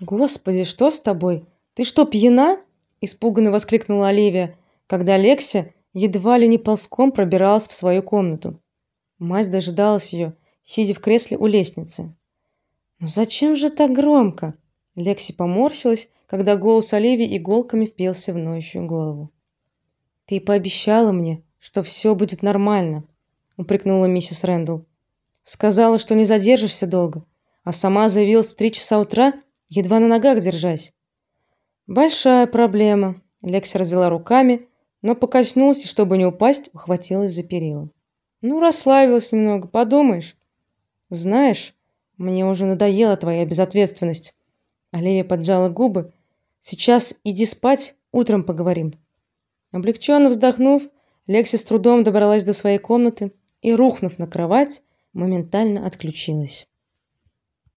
Господи, что с тобой? Ты что, пьяна? испуганно воскликнула Оливия, когда Лекси едва ли не ползком пробиралась в свою комнату. Мать дожидалась ее, сидя в кресле у лестницы. "Ну зачем же так громко?" Лекси поморщилась, когда голос Оливии иголками впился в ноющую голову. "Ты пообещала мне, что все будет нормально", упрекнула миссис Рэндалл. "Сказала, что не задержишься долго, а сама заявилась в три часа утра, едва на ногах держась". Большая проблема. Лекси развела руками, но покачнулась и, чтобы не упасть, ухватилась за перила. Ну, расслабилась немного, подумаешь. Знаешь, мне уже надоела твоя безответственность. Оливия поджала губы. Сейчас иди спать, утром поговорим. Облегченно вздохнув, Лекси с трудом добралась до своей комнаты и, рухнув на кровать, моментально отключилась.